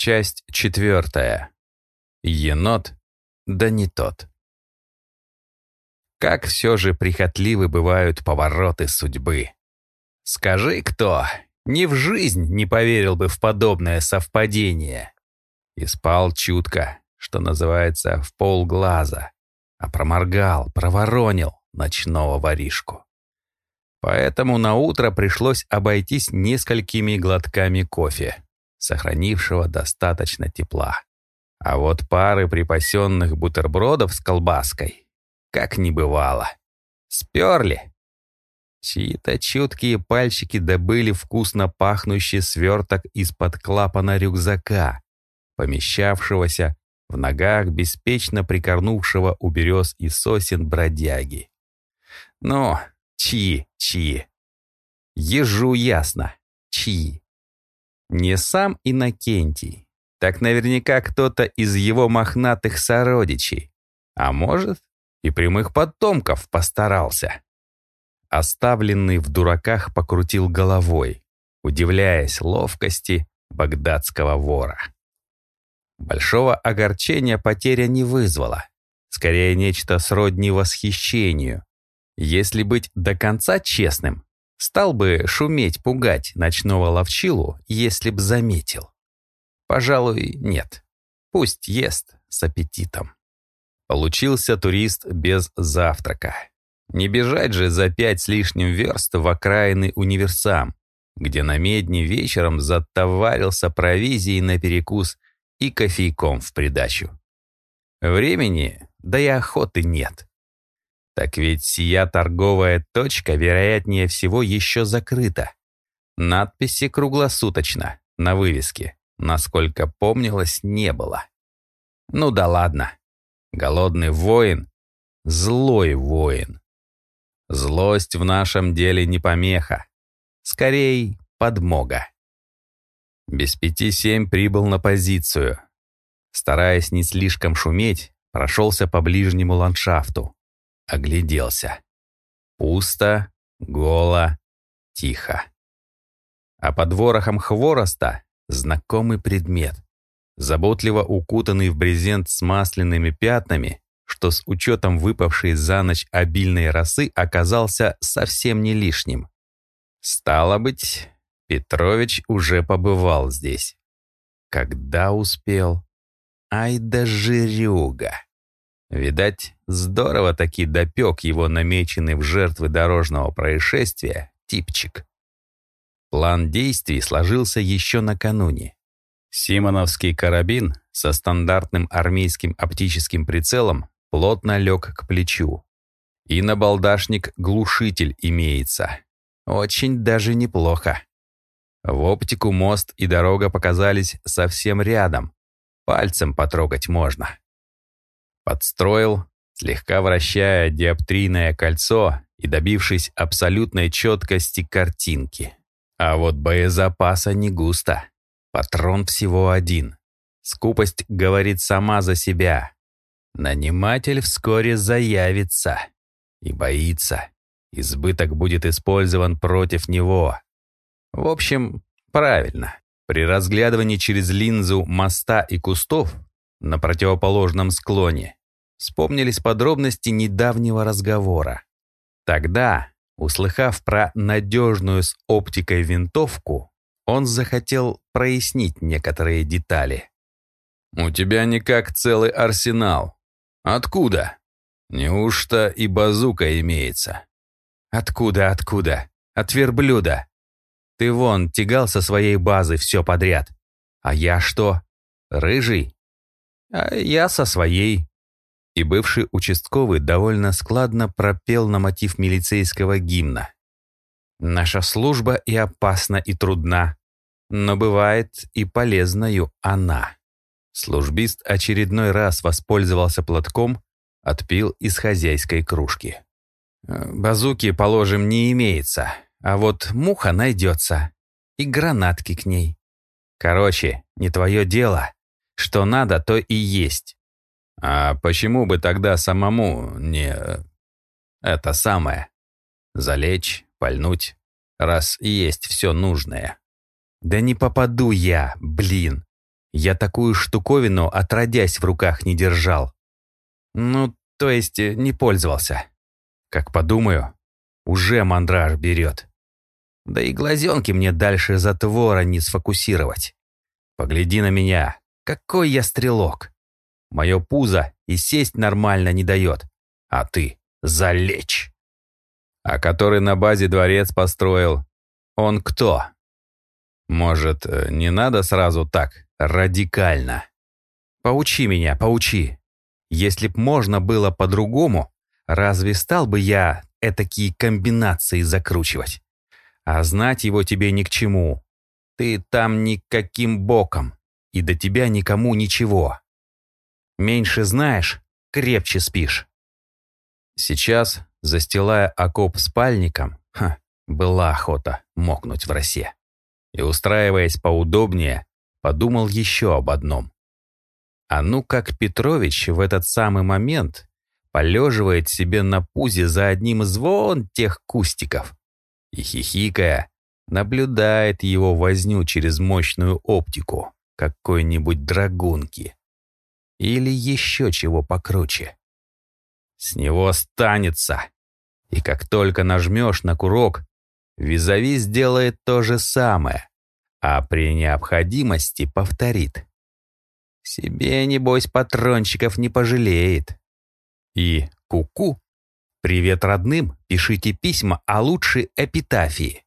Часть четвертая. Енот, да не тот. Как все же прихотливы бывают повороты судьбы. Скажи кто, ни в жизнь не поверил бы в подобное совпадение. И спал чутко, что называется, в полглаза, а проморгал, проворонил ночного воришку. Поэтому на утро пришлось обойтись несколькими глотками кофе, сохранившего достаточно тепла. А вот пары припасенных бутербродов с колбаской как не бывало. Сперли. Чьи-то чуткие пальчики добыли вкусно пахнущий сверток из-под клапана рюкзака, помещавшегося в ногах беспечно прикорнувшего у берез и сосен бродяги. Ну, чьи, чьи? Ежу ясно, чьи. Не сам Иннокентий, так наверняка кто-то из его мохнатых сородичей, а может, и прямых потомков постарался. Оставленный в дураках покрутил головой, удивляясь ловкости багдадского вора. Большого огорчения потеря не вызвала, скорее нечто сродни восхищению. Если быть до конца честным, стал бы шуметь пугать ночного ловчилу, если б заметил. Пожалуй, нет. Пусть ест с аппетитом. Получился турист без завтрака. Не бежать же за пять с лишним верст в окраины универсам, где на медне вечером затоварился провизией на перекус и кофейком в придачу. Времени, да и охоты нет. Так ведь сия торговая точка, вероятнее всего, еще закрыта. Надписи круглосуточно на вывеске, насколько помнилось, не было. Ну да ладно. Голодный воин — злой воин. Злость в нашем деле не помеха. Скорее, подмога. Без пяти семь прибыл на позицию. Стараясь не слишком шуметь, прошелся по ближнему ландшафту. Огляделся. Пусто, голо, тихо. А под ворохом хвороста знакомый предмет — заботливо укутанный в брезент с масляными пятнами, что с учетом выпавшей за ночь обильной росы оказался совсем не лишним. Стало быть, Петрович уже побывал здесь. Когда успел? Ай да жирюга! Видать, здорово таки допек его намеченный в жертвы дорожного происшествия типчик. План действий сложился еще накануне. Симоновский карабин со стандартным армейским оптическим прицелом плотно лег к плечу. И на балдашник глушитель имеется. Очень даже неплохо. В оптику мост и дорога показались совсем рядом. Пальцем потрогать можно. Подстроил, слегка вращая диоптрийное кольцо и добившись абсолютной четкости картинки. А вот боезапаса не густо. Патрон всего один. Скупость говорит сама за себя. Наниматель вскоре заявится. И боится. Избыток будет использован против него. В общем, правильно. При разглядывании через линзу моста и кустов на противоположном склоне вспомнились подробности недавнего разговора. Тогда, услыхав про надежную с оптикой винтовку, он захотел прояснить некоторые детали. «У тебя никак целый арсенал. Откуда? Неужто и базука имеется?» «Откуда, откуда? От верблюда. Ты вон тягал со своей базы все подряд. А я что? Рыжий? А я со своей». И бывший участковый довольно складно пропел на мотив милицейского гимна. «Наша служба и опасна, и трудна, но бывает и полезною она. Службист очередной раз воспользовался платком, отпил из хозяйской кружки. «Э, «Базуки, положим, не имеется, а вот муха найдется. И гранатки к ней. Короче, не твое дело. Что надо, то и есть». «А почему бы тогда самому не... это самое? Залечь, пальнуть, раз есть все нужное?» «Да не попаду я, блин. Я такую штуковину отродясь в руках не держал. Ну, то есть э, не пользовался. Как подумаю, уже мандраж берет. Да и глазенки мне дальше затвора не сфокусировать. Погляди на меня, какой я стрелок. Мое пузо и сесть нормально не дает. А ты залечь. А который на базе дворец построил, он кто? Может, э, не надо сразу так, радикально? Поучи меня, поучи. Если б можно было по-другому, разве стал бы я этакие комбинации закручивать? А знать его тебе ни к чему. Ты там никаким боком, и до тебя никому ничего. Меньше знаешь, крепче спишь. Сейчас, застилая окоп спальником, ха, была охота мокнуть в росе. И, устраиваясь поудобнее, подумал еще об одном. А ну как Петрович в этот самый момент полеживает себе на пузе за одним из тех кустиков и, хихикая, наблюдает его возню через мощную оптику какой-нибудь драгунки или еще чего покруче. С него останется. И как только нажмешь на курок, визави сделает то же самое, а при необходимости повторит. Себе, небось, патрончиков не пожалеет. И ку-ку, привет родным, пишите письма, а лучше эпитафии.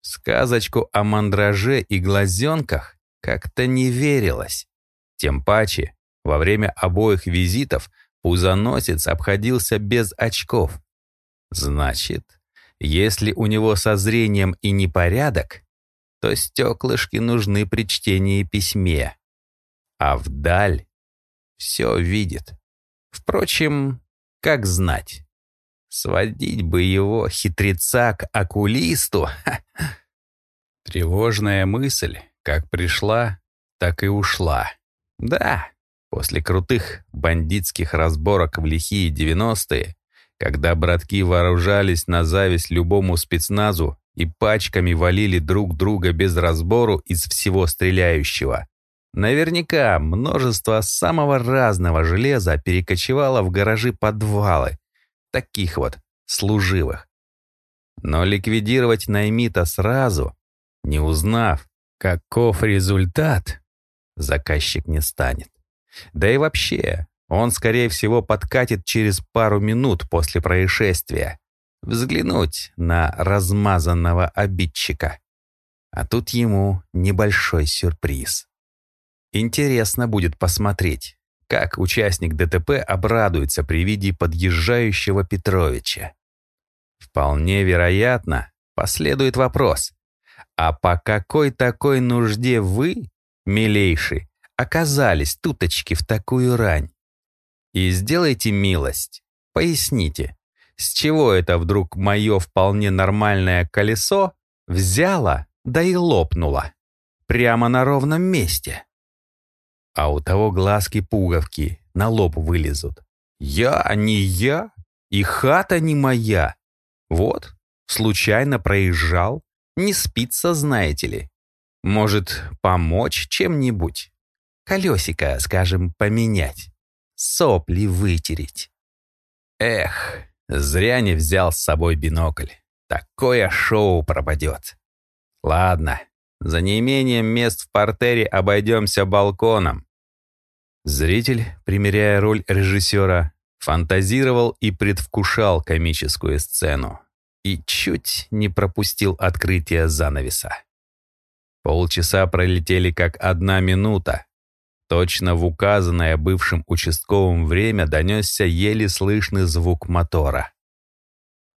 Сказочку о мандраже и глазенках как-то не верилось. Тем паче, во время обоих визитов пузоносец обходился без очков. Значит, если у него со зрением и непорядок, то стеклышки нужны при чтении письме. А вдаль все видит. Впрочем, как знать. Сводить бы его, хитреца, к окулисту. Тревожная мысль, как пришла, так и ушла. Да, После крутых бандитских разборок в лихие 90-е, когда братки вооружались на зависть любому спецназу и пачками валили друг друга без разбору из всего стреляющего, наверняка множество самого разного железа перекочевало в гаражи-подвалы, таких вот служивых. Но ликвидировать Наймита сразу, не узнав, каков результат, заказчик не станет. Да и вообще, он, скорее всего, подкатит через пару минут после происшествия. Взглянуть на размазанного обидчика. А тут ему небольшой сюрприз. Интересно будет посмотреть, как участник ДТП обрадуется при виде подъезжающего Петровича. Вполне вероятно, последует вопрос. А по какой такой нужде вы, милейший, оказались туточки в такую рань? И сделайте милость, поясните, с чего это вдруг мое вполне нормальное колесо взяло, да и лопнуло, прямо на ровном месте? А у того глазки-пуговки на лоб вылезут. Я, не я, и хата не моя. Вот, случайно проезжал, не спится, знаете ли. Может, помочь чем-нибудь? Колесико, скажем, поменять. Сопли вытереть. Эх, зря не взял с собой бинокль. Такое шоу пропадет. Ладно, за неимением мест в портере обойдемся балконом. Зритель, примеряя роль режиссера, фантазировал и предвкушал комическую сцену и чуть не пропустил открытие занавеса. Полчаса пролетели как одна минута, Точно в указанное бывшим участковым время донесся еле слышный звук мотора.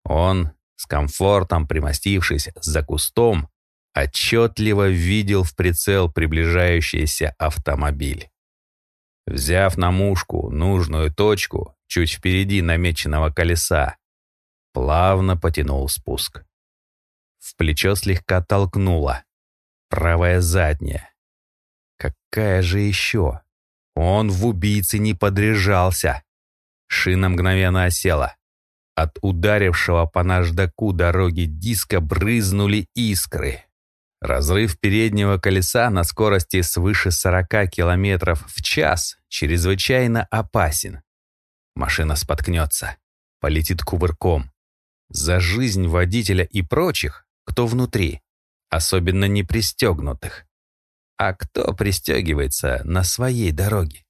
Он, с комфортом примостившись за кустом, отчетливо видел в прицел приближающийся автомобиль. Взяв на мушку нужную точку чуть впереди намеченного колеса, плавно потянул спуск. В плечо слегка толкнуло. Правая задняя. Какая же еще? Он в убийце не подряжался. Шина мгновенно осела. От ударившего по наждаку дороги диска брызнули искры. Разрыв переднего колеса на скорости свыше 40 км в час чрезвычайно опасен. Машина споткнется, полетит кувырком. За жизнь водителя и прочих, кто внутри, особенно не пристегнутых. А кто пристегивается на своей дороге?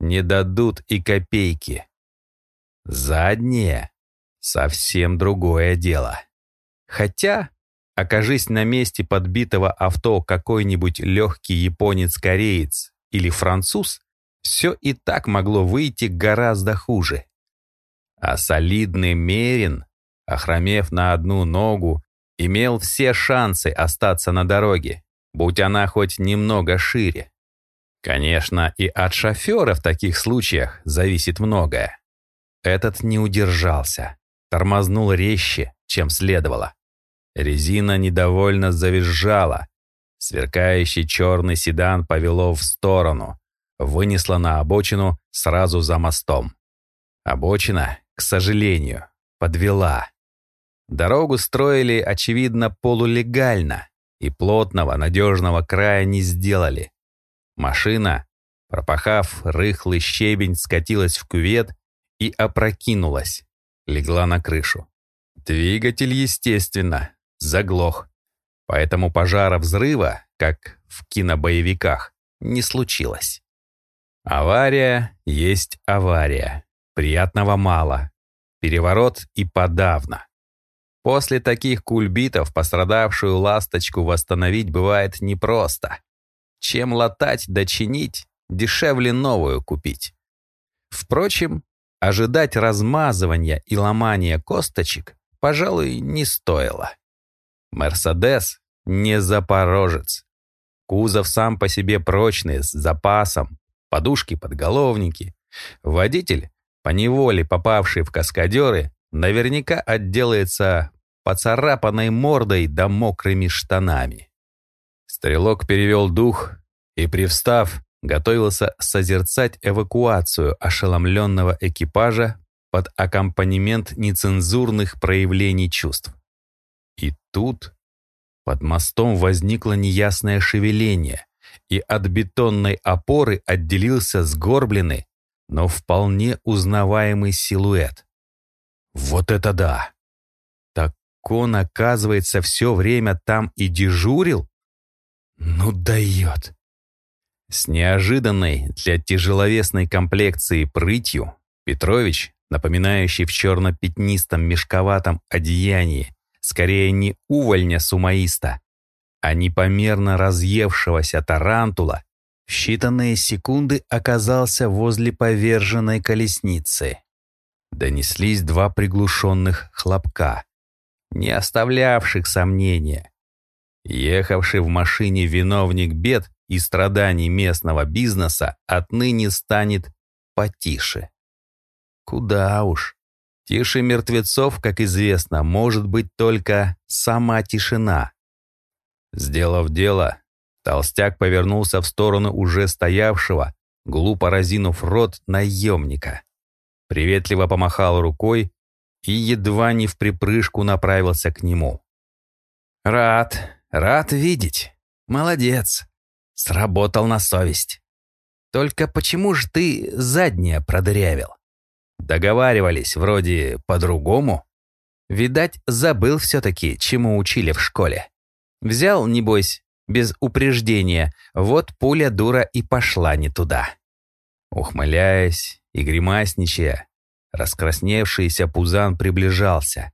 Не дадут и копейки. Заднее — совсем другое дело. Хотя, окажись на месте подбитого авто какой-нибудь легкий японец-кореец или француз, все и так могло выйти гораздо хуже. А солидный Мерин, охромев на одну ногу, имел все шансы остаться на дороге, будь она хоть немного шире. Конечно, и от шофера в таких случаях зависит многое. Этот не удержался, тормознул резче, чем следовало. Резина недовольно завизжала. Сверкающий черный седан повело в сторону, вынесло на обочину сразу за мостом. Обочина, к сожалению, подвела. Дорогу строили, очевидно, полулегально и плотного, надежного края не сделали. Машина, пропахав рыхлый щебень, скатилась в кювет и опрокинулась, легла на крышу. Двигатель, естественно, заглох. Поэтому пожара взрыва, как в кинобоевиках, не случилось. Авария есть авария. Приятного мало. Переворот и подавно. После таких кульбитов пострадавшую ласточку восстановить бывает непросто. Чем латать да чинить, дешевле новую купить. Впрочем, ожидать размазывания и ломания косточек, пожалуй, не стоило. Мерседес не запорожец. Кузов сам по себе прочный, с запасом, подушки-подголовники. Водитель, поневоле попавший в каскадеры, наверняка отделается поцарапанной мордой да мокрыми штанами. Стрелок перевел дух и, привстав, готовился созерцать эвакуацию ошеломленного экипажа под аккомпанемент нецензурных проявлений чувств. И тут под мостом возникло неясное шевеление, и от бетонной опоры отделился сгорбленный, но вполне узнаваемый силуэт. Вот это да! Так он, оказывается, все время там и дежурил? Ну дает! С неожиданной для тяжеловесной комплекции прытью Петрович, напоминающий в черно-пятнистом мешковатом одеянии скорее не увольня сумаиста, а непомерно разъевшегося тарантула, в считанные секунды оказался возле поверженной колесницы. Донеслись два приглушенных хлопка, не оставлявших сомнения. Ехавший в машине виновник бед и страданий местного бизнеса отныне станет потише. Куда уж. Тише мертвецов, как известно, может быть только сама тишина. Сделав дело, толстяк повернулся в сторону уже стоявшего, глупо разинув рот наемника. Приветливо помахал рукой и едва не в припрыжку направился к нему. «Рад, рад видеть. Молодец. Сработал на совесть. Только почему же ты заднее продырявил?» Договаривались вроде по-другому. Видать, забыл все-таки, чему учили в школе. Взял, небось, без упреждения, вот пуля дура и пошла не туда. Ухмыляясь и гримасничая, раскрасневшийся пузан приближался,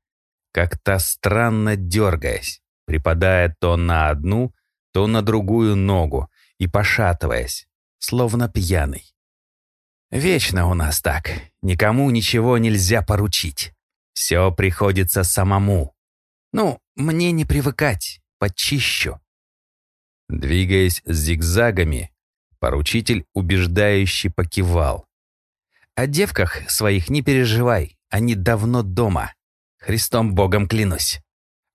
как-то странно дергаясь, припадая то на одну, то на другую ногу и пошатываясь, словно пьяный. Вечно у нас так. Никому ничего нельзя поручить. Все приходится самому. Ну, мне не привыкать, почищу. Двигаясь зигзагами, поручитель убеждающе покивал. О девках своих не переживай, они давно дома. Христом Богом клянусь.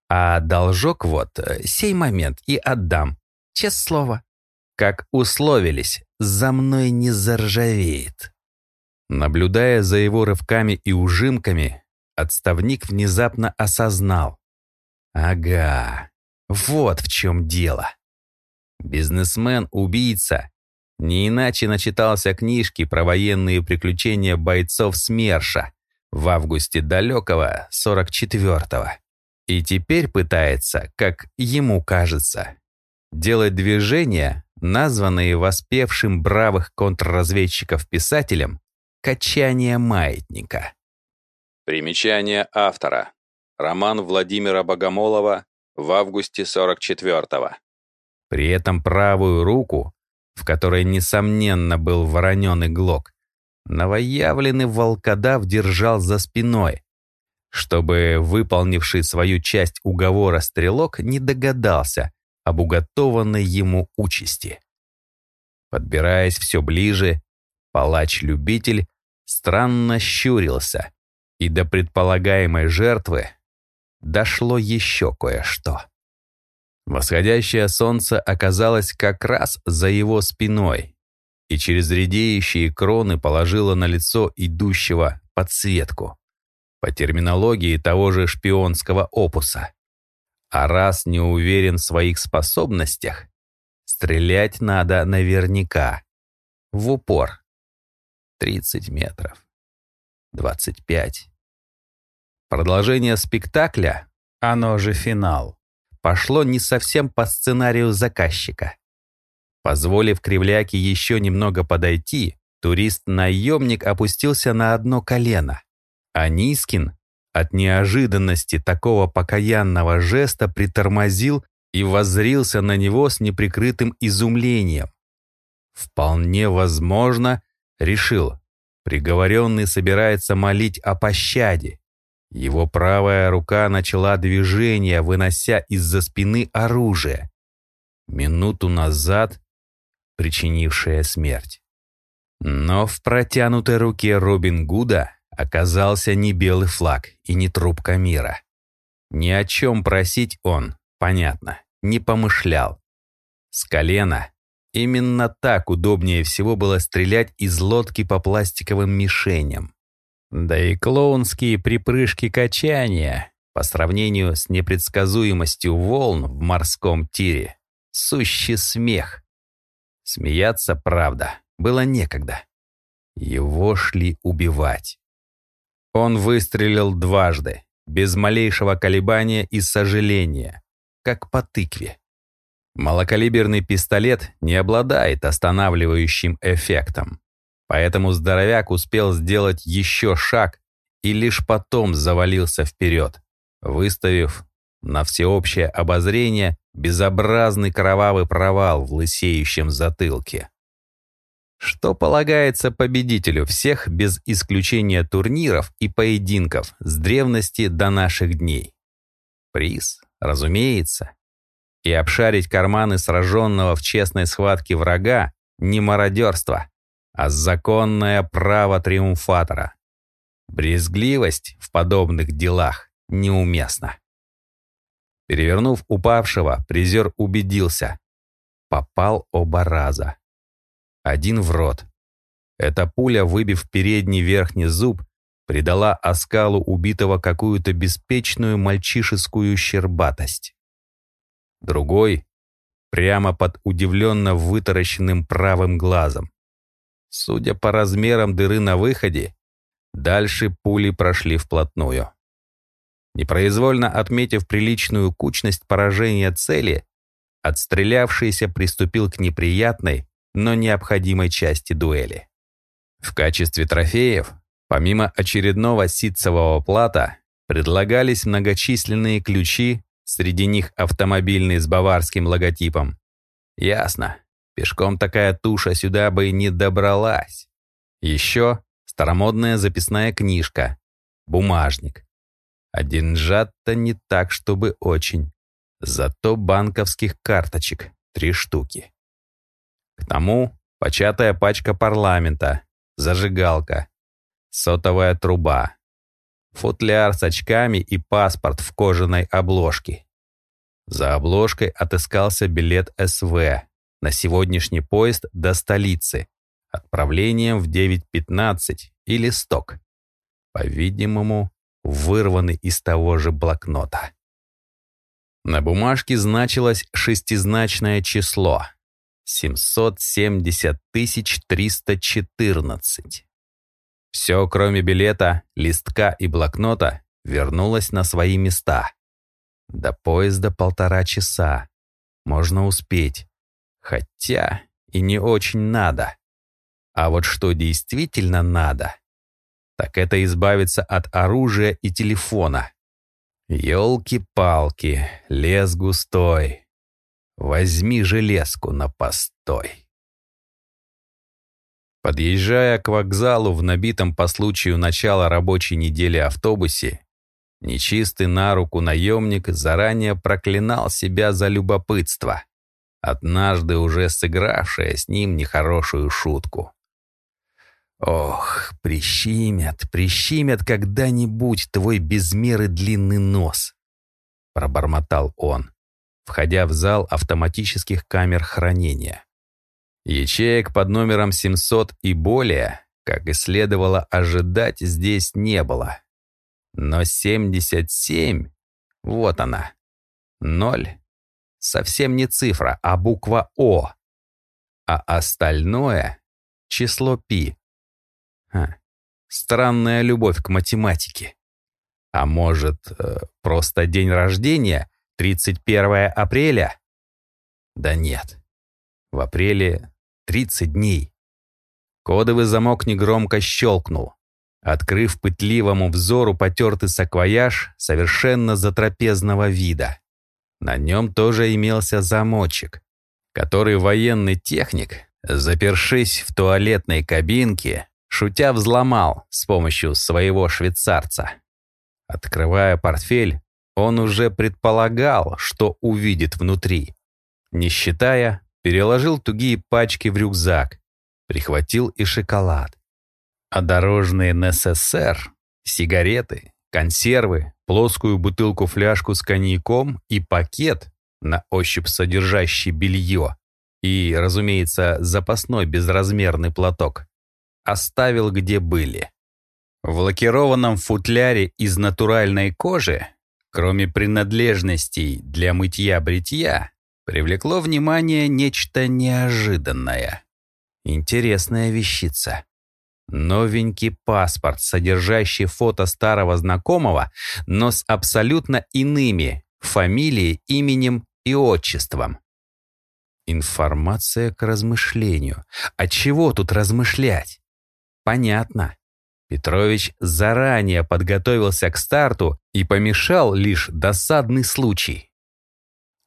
А должок вот, э, сей момент и отдам. Честное слово. Как условились, за мной не заржавеет. Наблюдая за его рывками и ужимками, отставник внезапно осознал. Ага, Вот в чем дело. Бизнесмен-убийца не иначе начитался книжки про военные приключения бойцов СМЕРШа в августе далекого 44-го. И теперь пытается, как ему кажется, делать движения, названные воспевшим бравых контрразведчиков писателем «качание маятника». Примечание автора. Роман Владимира Богомолова в августе 44-го. При этом правую руку, в которой, несомненно, был вороненый глок, новоявленный волкодав держал за спиной, чтобы выполнивший свою часть уговора стрелок не догадался об уготованной ему участи. Подбираясь все ближе, палач-любитель странно щурился, и до предполагаемой жертвы дошло еще кое-что. Восходящее солнце оказалось как раз за его спиной и через редеющие кроны положило на лицо идущего подсветку, по терминологии того же шпионского опуса. А раз не уверен в своих способностях, стрелять надо наверняка, в упор. 30 метров. 25. Продолжение спектакля, оно же финал, пошло не совсем по сценарию заказчика. Позволив кривляке еще немного подойти, турист-наемник опустился на одно колено, а Нискин от неожиданности такого покаянного жеста притормозил и воззрился на него с неприкрытым изумлением. Вполне возможно, решил, приговоренный собирается молить о пощаде, его правая рука начала движение, вынося из-за спины оружие. Минуту назад причинившее смерть. Но в протянутой руке Робин Гуда оказался не белый флаг и не трубка мира. Ни о чем просить он, понятно, не помышлял. С колена именно так удобнее всего было стрелять из лодки по пластиковым мишеням. Да и клоунские припрыжки качания по сравнению с непредсказуемостью волн в морском тире — сущий смех. Смеяться, правда, было некогда. Его шли убивать. Он выстрелил дважды, без малейшего колебания и сожаления, как по тыкве. Малокалиберный пистолет не обладает останавливающим эффектом. Поэтому здоровяк успел сделать еще шаг и лишь потом завалился вперед, выставив на всеобщее обозрение безобразный кровавый провал в лысеющем затылке. Что полагается победителю всех без исключения турниров и поединков с древности до наших дней? Приз, разумеется. И обшарить карманы сраженного в честной схватке врага – не мародерство, а законное право триумфатора. Брезгливость в подобных делах неуместна. Перевернув упавшего, призер убедился. Попал оба раза. Один в рот. Эта пуля, выбив передний верхний зуб, придала оскалу убитого какую-то беспечную мальчишескую щербатость. Другой — прямо под удивленно вытаращенным правым глазом. Судя по размерам дыры на выходе, дальше пули прошли вплотную. Непроизвольно отметив приличную кучность поражения цели, отстрелявшийся приступил к неприятной, но необходимой части дуэли. В качестве трофеев, помимо очередного ситцевого плата, предлагались многочисленные ключи, среди них автомобильный с баварским логотипом. Ясно, Пешком такая туша сюда бы и не добралась. Еще старомодная записная книжка, бумажник. А деньжат-то не так, чтобы очень. Зато банковских карточек три штуки. К тому початая пачка парламента, зажигалка, сотовая труба, футляр с очками и паспорт в кожаной обложке. За обложкой отыскался билет СВ на сегодняшний поезд до столицы, отправлением в 9.15 или сток. По-видимому, вырванный из того же блокнота. На бумажке значилось шестизначное число — 770 314. Все, кроме билета, листка и блокнота, вернулось на свои места. До поезда полтора часа. Можно успеть. Хотя и не очень надо. А вот что действительно надо, так это избавиться от оружия и телефона. Ёлки-палки, лес густой. Возьми железку на постой. Подъезжая к вокзалу в набитом по случаю начала рабочей недели автобусе, нечистый на руку наемник заранее проклинал себя за любопытство, однажды уже сыгравшее с ним нехорошую шутку. «Ох, прищемят, прищемят когда-нибудь твой без меры длинный нос», — пробормотал он, входя в зал автоматических камер хранения. Ячеек под номером 700 и более, как и следовало ожидать, здесь не было. Но 77, вот она, ноль, совсем не цифра, а буква О. А остальное — число пи. Ха, странная любовь к математике. А может, э, просто день рождения, 31 апреля? Да нет. В апреле 30 дней. Кодовый замок негромко щелкнул, открыв пытливому взору потертый саквояж совершенно затрапезного вида. На нем тоже имелся замочек, который военный техник, запершись в туалетной кабинке, шутя взломал с помощью своего швейцарца. Открывая портфель, он уже предполагал, что увидит внутри, не считая переложил тугие пачки в рюкзак, прихватил и шоколад. А дорожные НССР, сигареты, консервы, плоскую бутылку-фляжку с коньяком и пакет, на ощупь содержащий белье, и, разумеется, запасной безразмерный платок, оставил где были. В лакированном футляре из натуральной кожи, кроме принадлежностей для мытья-бритья, привлекло внимание нечто неожиданное. Интересная вещица. Новенький паспорт, содержащий фото старого знакомого, но с абсолютно иными фамилией, именем и отчеством. Информация к размышлению. А чего тут размышлять? Понятно. Петрович заранее подготовился к старту и помешал лишь досадный случай.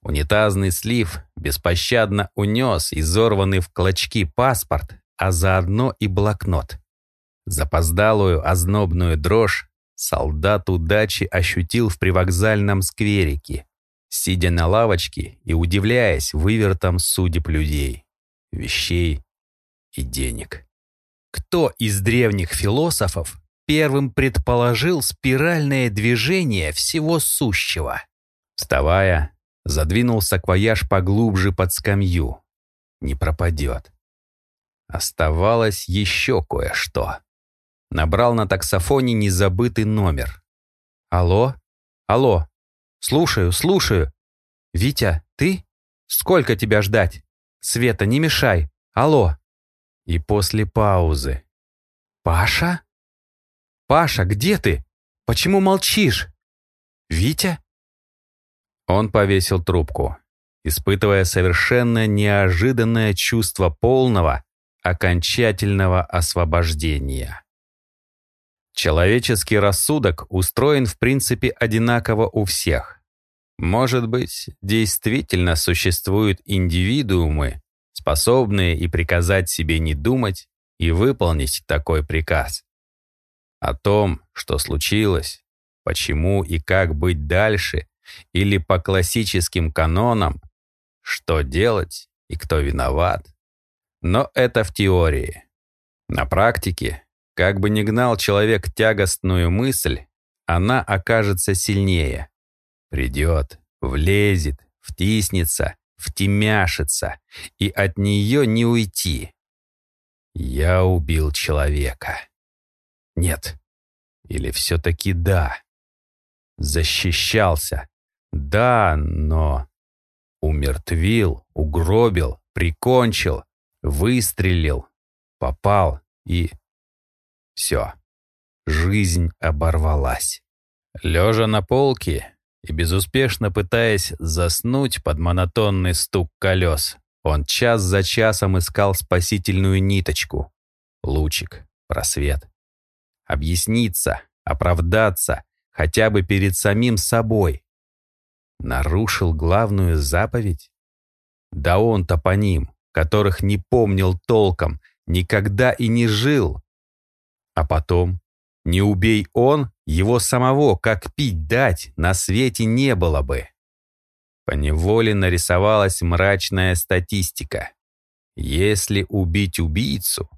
Унитазный слив беспощадно унес изорванный в клочки паспорт, а заодно и блокнот. Запоздалую ознобную дрожь солдат удачи ощутил в привокзальном скверике, сидя на лавочке и удивляясь вывертам судеб людей, вещей и денег. Кто из древних философов первым предположил спиральное движение всего сущего? Вставая, Задвинул саквояж поглубже под скамью. Не пропадет. Оставалось еще кое-что. Набрал на таксофоне незабытый номер. «Алло? Алло? Слушаю, слушаю. Витя, ты? Сколько тебя ждать? Света, не мешай. Алло?» И после паузы. «Паша? Паша, где ты? Почему молчишь? Витя?» Он повесил трубку, испытывая совершенно неожиданное чувство полного, окончательного освобождения. Человеческий рассудок устроен в принципе одинаково у всех. Может быть, действительно существуют индивидуумы, способные и приказать себе не думать, и выполнить такой приказ. О том, что случилось, почему и как быть дальше, или по классическим канонам, что делать и кто виноват. Но это в теории. На практике, как бы ни гнал человек тягостную мысль, она окажется сильнее. Придет, влезет, втиснется, втемяшится, и от нее не уйти. Я убил человека. Нет. Или все-таки да. Защищался, Да, но... Умертвил, угробил, прикончил, выстрелил, попал и... Все. Жизнь оборвалась. Лежа на полке и безуспешно пытаясь заснуть под монотонный стук колес, он час за часом искал спасительную ниточку. Лучик, просвет. Объясниться, оправдаться, хотя бы перед самим собой. Нарушил главную заповедь? Да он-то по ним, которых не помнил толком, никогда и не жил. А потом, не убей он, его самого, как пить дать, на свете не было бы. Поневоле нарисовалась мрачная статистика. Если убить убийцу,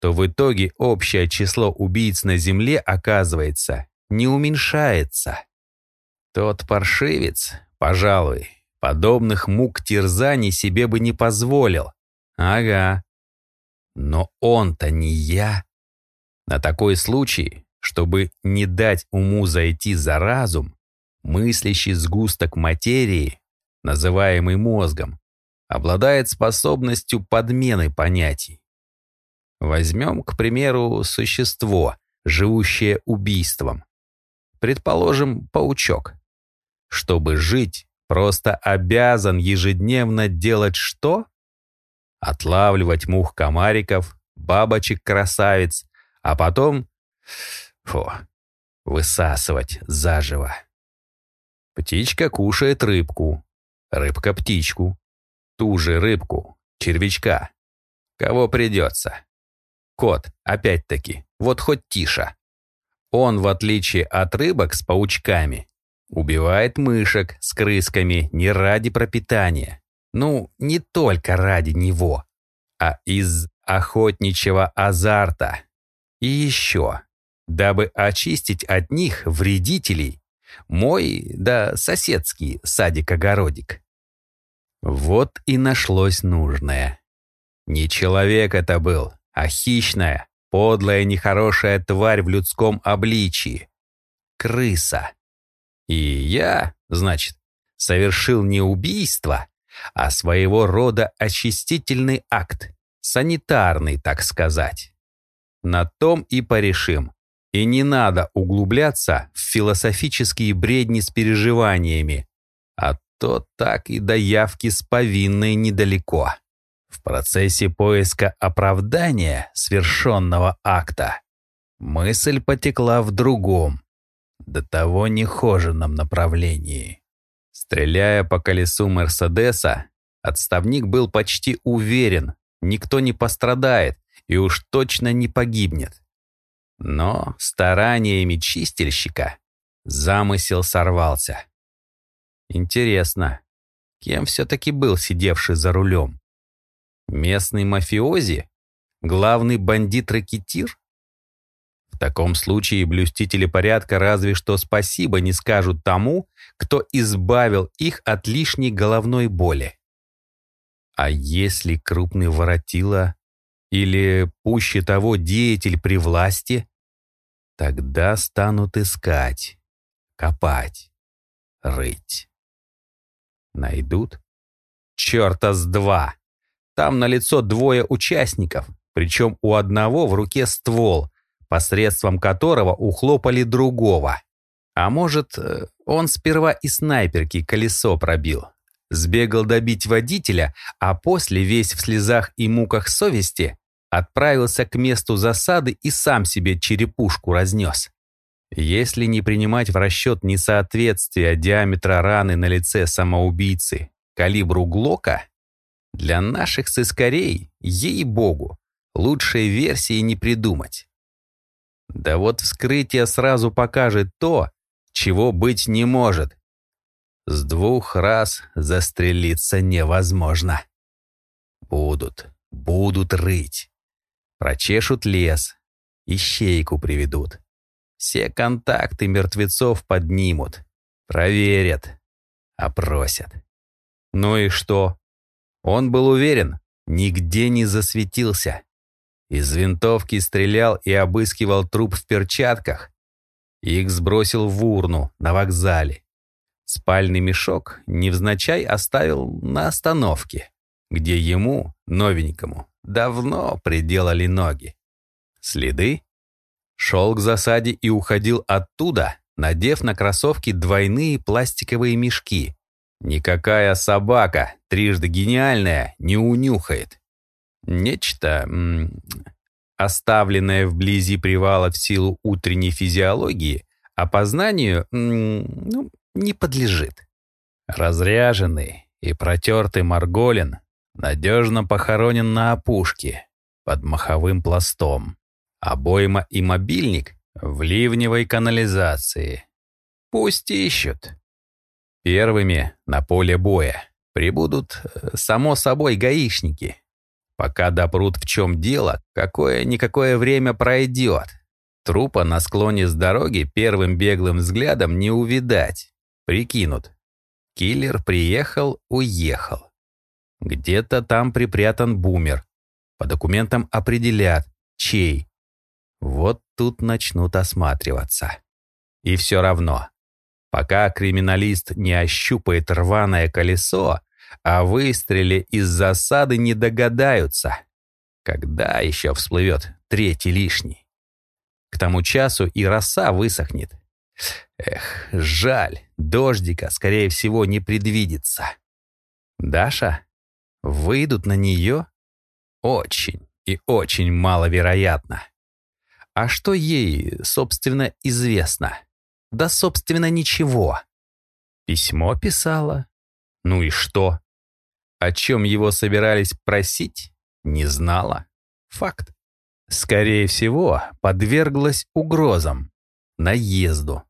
то в итоге общее число убийц на Земле, оказывается, не уменьшается. Тот паршивец, пожалуй, подобных мук терзаний себе бы не позволил. Ага. Но он-то не я. На такой случай, чтобы не дать уму зайти за разум, мыслящий сгусток материи, называемый мозгом, обладает способностью подмены понятий. Возьмем, к примеру, существо, живущее убийством. Предположим, паучок. Чтобы жить, просто обязан ежедневно делать что? Отлавливать мух-комариков, бабочек-красавиц, а потом... Фу, высасывать заживо. Птичка кушает рыбку, рыбка птичку, ту же рыбку, червячка. Кого придется. Кот, опять-таки, вот хоть тише. Он, в отличие от рыбок с паучками, убивает мышек с крысками не ради пропитания. Ну, не только ради него, а из охотничьего азарта. И еще, дабы очистить от них вредителей, мой, да соседский садик-огородик. Вот и нашлось нужное. Не человек это был, а хищная, подлая, нехорошая тварь в людском обличии. Крыса. И я, значит, совершил не убийство, а своего рода очистительный акт, санитарный, так сказать. На том и порешим. И не надо углубляться в философические бредни с переживаниями, а то так и до явки с повинной недалеко. В процессе поиска оправдания свершенного акта мысль потекла в другом, до того нехоженном направлении. Стреляя по колесу Мерседеса, отставник был почти уверен, никто не пострадает и уж точно не погибнет. Но стараниями чистильщика замысел сорвался. Интересно, кем все-таки был сидевший за рулем? Местный мафиози? Главный бандит-ракетир? В таком случае блюстители порядка разве что спасибо не скажут тому, кто избавил их от лишней головной боли. А если крупный воротила или, пуще того, деятель при власти, тогда станут искать, копать, рыть. Найдут? Черта с два! Там на лицо двое участников, причем у одного в руке ствол, посредством которого ухлопали другого. А может, э, он сперва и снайперки колесо пробил. Сбегал добить водителя, а после весь в слезах и муках совести отправился к месту засады и сам себе черепушку разнес. Если не принимать в расчет несоответствия диаметра раны на лице самоубийцы калибру Глока, для наших сыскарей, ей-богу, лучшей версии не придумать. Да вот вскрытие сразу покажет то, чего быть не может. С двух раз застрелиться невозможно. Будут, будут рыть. Прочешут лес, ищейку приведут. Все контакты мертвецов поднимут, проверят, опросят. Ну и что? Он был уверен, нигде не засветился. Из винтовки стрелял и обыскивал труп в перчатках. Их сбросил в урну на вокзале. Спальный мешок невзначай оставил на остановке, где ему, новенькому, давно приделали ноги. Следы? Шел к засаде и уходил оттуда, надев на кроссовки двойные пластиковые мешки. Никакая собака, трижды гениальная, не унюхает. Нечто, оставленное вблизи привала в силу утренней физиологии, опознанию ну, не подлежит. Разряженный и протертый Марголин надежно похоронен на опушке под маховым пластом. Обойма и мобильник в ливневой канализации. Пусть ищут. Первыми на поле боя прибудут, э, само собой, гаишники. Пока допрут в чем дело, какое-никакое время пройдет. Трупа на склоне с дороги первым беглым взглядом не увидать. Прикинут. Киллер приехал, уехал. Где-то там припрятан бумер. По документам определят, чей. Вот тут начнут осматриваться. И все равно, пока криминалист не ощупает рваное колесо, о выстреле из засады не догадаются. Когда еще всплывет третий лишний? К тому часу и роса высохнет. Эх, жаль, дождика, скорее всего, не предвидится. Даша? Выйдут на нее? Очень и очень маловероятно. А что ей, собственно, известно? Да, собственно, ничего. Письмо писала? Ну и что? О чем его собирались просить? Не знала. Факт. Скорее всего, подверглась угрозам, наезду.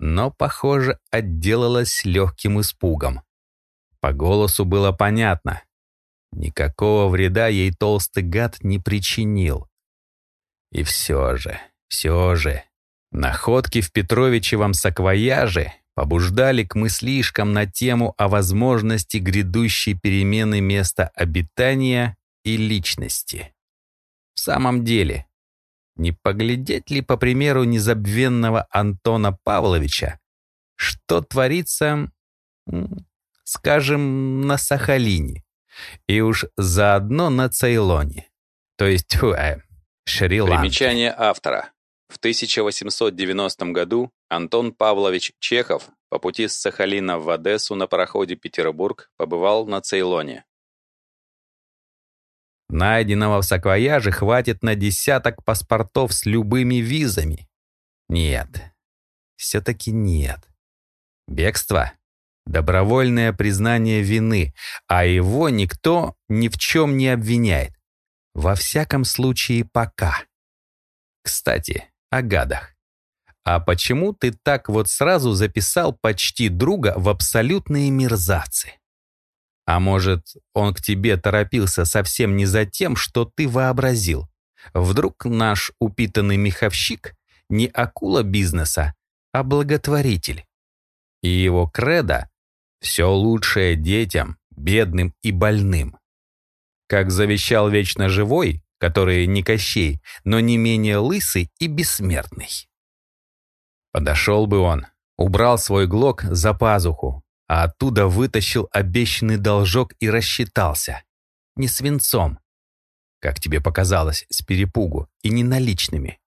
Но, похоже, отделалась легким испугом. По голосу было понятно. Никакого вреда ей толстый гад не причинил. И все же, все же, находки в Петровичевом саквояже побуждали к мыслишкам на тему о возможности грядущей перемены места обитания и личности. В самом деле, не поглядеть ли, по примеру незабвенного Антона Павловича, что творится, скажем, на Сахалине, и уж заодно на Цейлоне, то есть, э, Шри-Ланки. Примечание автора. В 1890 году Антон Павлович Чехов по пути с Сахалина в Одессу на пароходе «Петербург» побывал на Цейлоне. Найденного в саквояже хватит на десяток паспортов с любыми визами. Нет, все-таки нет. Бегство — добровольное признание вины, а его никто ни в чем не обвиняет. Во всяком случае, пока. Кстати, о гадах. А почему ты так вот сразу записал почти друга в абсолютные мерзавцы? А может, он к тебе торопился совсем не за тем, что ты вообразил? Вдруг наш упитанный меховщик не акула бизнеса, а благотворитель? И его кредо — все лучшее детям, бедным и больным. Как завещал вечно живой, который не Кощей, но не менее лысый и бессмертный. Подошел бы он, убрал свой глок за пазуху, а оттуда вытащил обещанный должок и рассчитался. Не свинцом, как тебе показалось, с перепугу, и не наличными.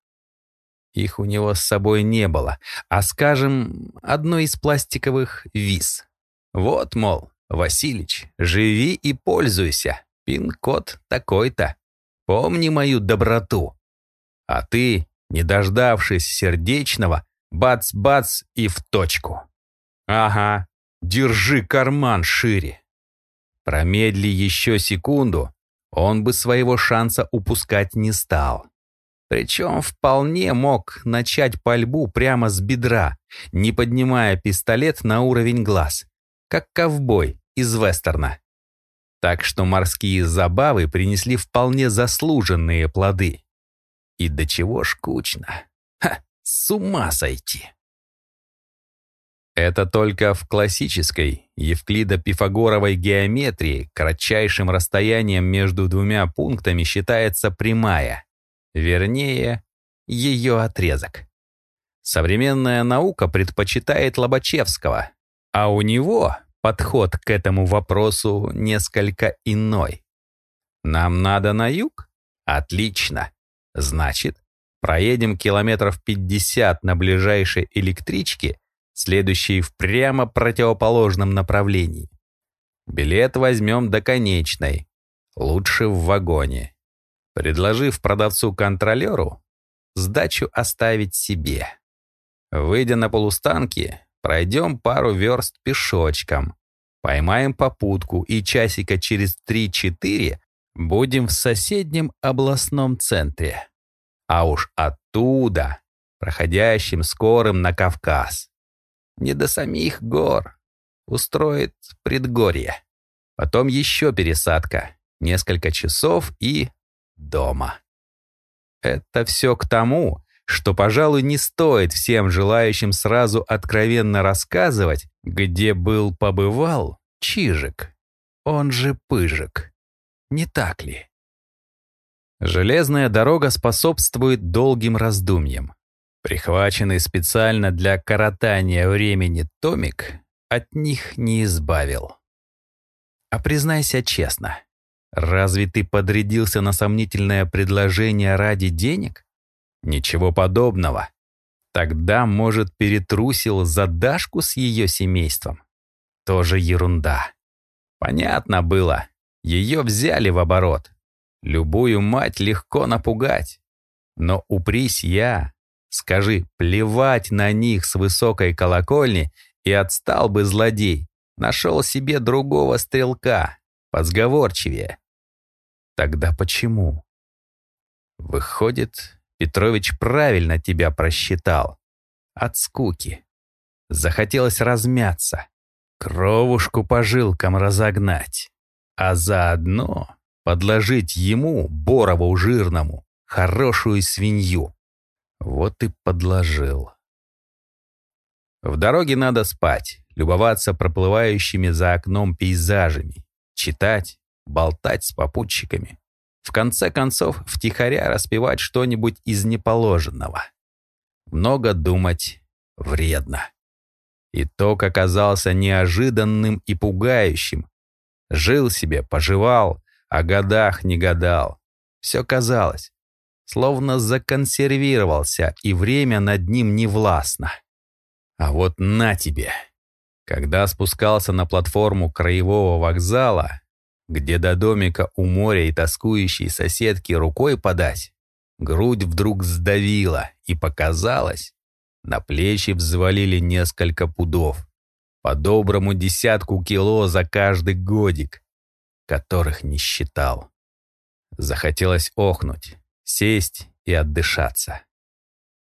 Их у него с собой не было, а, скажем, одной из пластиковых виз. Вот, мол, Василич, живи и пользуйся. Пин-код такой-то. Помни мою доброту. А ты, не дождавшись сердечного, бац-бац и в точку. Ага, держи карман шире. Промедли еще секунду, он бы своего шанса упускать не стал. Причем вполне мог начать пальбу прямо с бедра, не поднимая пистолет на уровень глаз, как ковбой из вестерна. Так что морские забавы принесли вполне заслуженные плоды. И до чего скучно. Ха, с ума сойти. Это только в классической Евклидо-Пифагоровой геометрии кратчайшим расстоянием между двумя пунктами считается прямая, вернее, ее отрезок. Современная наука предпочитает Лобачевского, А у него подход к этому вопросу несколько иной. Нам надо на юг? Отлично. Значит, проедем километров 50 на ближайшей электричке, следующей в прямо противоположном направлении. Билет возьмем до конечной, лучше в вагоне. Предложив продавцу-контролеру сдачу оставить себе. Выйдя на полустанки, пройдем пару верст пешочком, поймаем попутку и часика через 3-4 будем в соседнем областном центре. А уж оттуда, проходящим скорым на Кавказ. Не до самих гор. Устроит предгорье. Потом еще пересадка. Несколько часов и дома. Это все к тому, что, пожалуй, не стоит всем желающим сразу откровенно рассказывать, где был-побывал Чижик, он же Пыжик. Не так ли? Железная дорога способствует долгим раздумьям. Прихваченный специально для коротания времени томик от них не избавил. А признайся честно, разве ты подрядился на сомнительное предложение ради денег? Ничего подобного. Тогда, может, перетрусил задашку с ее семейством? Тоже ерунда. Понятно было, ее взяли в оборот. Любую мать легко напугать. Но упрись я, скажи, плевать на них с высокой колокольни, и отстал бы злодей, нашел себе другого стрелка, подсговорчивее. Тогда почему? Выходит, Петрович правильно тебя просчитал. От скуки. Захотелось размяться, кровушку по жилкам разогнать а заодно подложить ему, Борову жирному, хорошую свинью. Вот и подложил. В дороге надо спать, любоваться проплывающими за окном пейзажами, читать, болтать с попутчиками. В конце концов, втихаря распевать что-нибудь из неположенного. Много думать вредно. Итог оказался неожиданным и пугающим, Жил себе, поживал, о годах не гадал. Все казалось, словно законсервировался, и время над ним не властно. А вот на тебе! Когда спускался на платформу краевого вокзала, где до домика у моря и тоскующей соседки рукой подать, грудь вдруг сдавила, и показалось, на плечи взвалили несколько пудов по доброму десятку кило за каждый годик, которых не считал. Захотелось охнуть, сесть и отдышаться.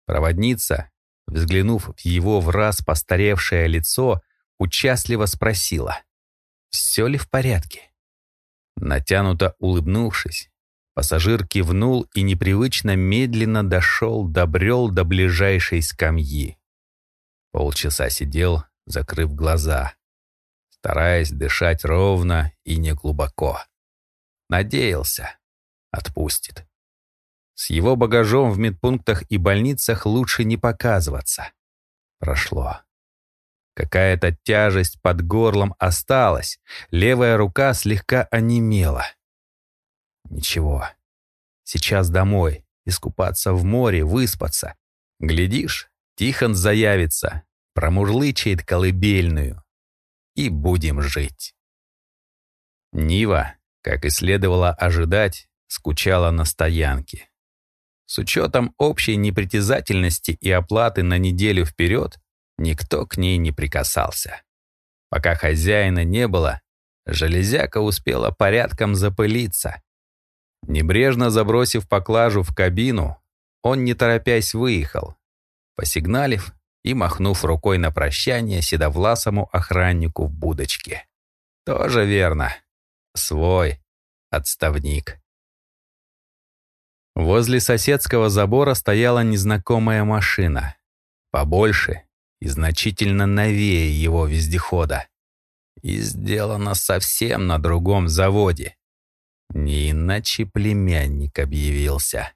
Проводница, взглянув в его в раз постаревшее лицо, участливо спросила, «Все ли в порядке?» Натянуто улыбнувшись, пассажир кивнул и непривычно медленно дошел, добрел до ближайшей скамьи. Полчаса сидел, закрыв глаза, стараясь дышать ровно и неглубоко. Надеялся, отпустит. С его багажом в медпунктах и больницах лучше не показываться. Прошло. Какая-то тяжесть под горлом осталась, левая рука слегка онемела. Ничего. Сейчас домой, искупаться в море, выспаться. Глядишь, Тихон заявится, промурлычет колыбельную. И будем жить. Нива, как и следовало ожидать, скучала на стоянке. С учетом общей непритязательности и оплаты на неделю вперед, никто к ней не прикасался. Пока хозяина не было, железяка успела порядком запылиться. Небрежно забросив поклажу в кабину, он, не торопясь, выехал. Посигналив, и, махнув рукой на прощание седовласому охраннику в будочке. Тоже верно. Свой отставник. Возле соседского забора стояла незнакомая машина. Побольше и значительно новее его вездехода. И сделана совсем на другом заводе. Не иначе племянник объявился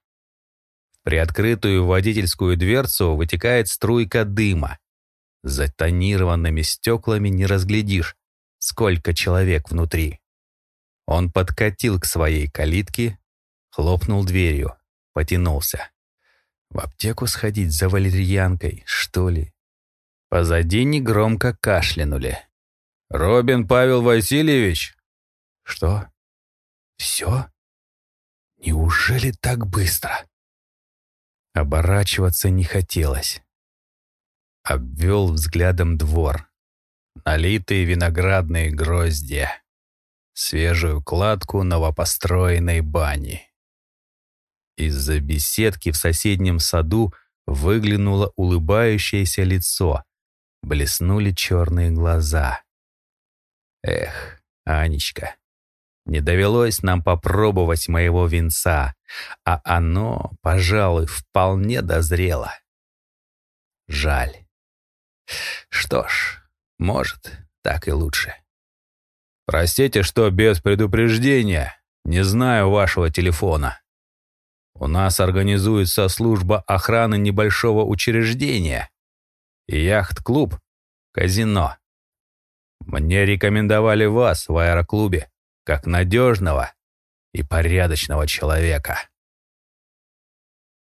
приоткрытую водительскую дверцу вытекает струйка дыма. За тонированными стеклами не разглядишь, сколько человек внутри. Он подкатил к своей калитке, хлопнул дверью, потянулся. В аптеку сходить за валерьянкой, что ли? Позади негромко кашлянули. «Робин Павел Васильевич?» «Что? Все? Неужели так быстро?» Оборачиваться не хотелось. Обвел взглядом двор. Налитые виноградные гроздья. Свежую кладку новопостроенной бани. Из-за беседки в соседнем саду выглянуло улыбающееся лицо. Блеснули черные глаза. Эх, Анечка, не довелось нам попробовать моего венца, а оно, пожалуй, вполне дозрело. Жаль. Что ж, может, так и лучше. Простите, что без предупреждения. Не знаю вашего телефона. У нас организуется служба охраны небольшого учреждения. Яхт-клуб, казино. Мне рекомендовали вас в аэроклубе как надежного и порядочного человека.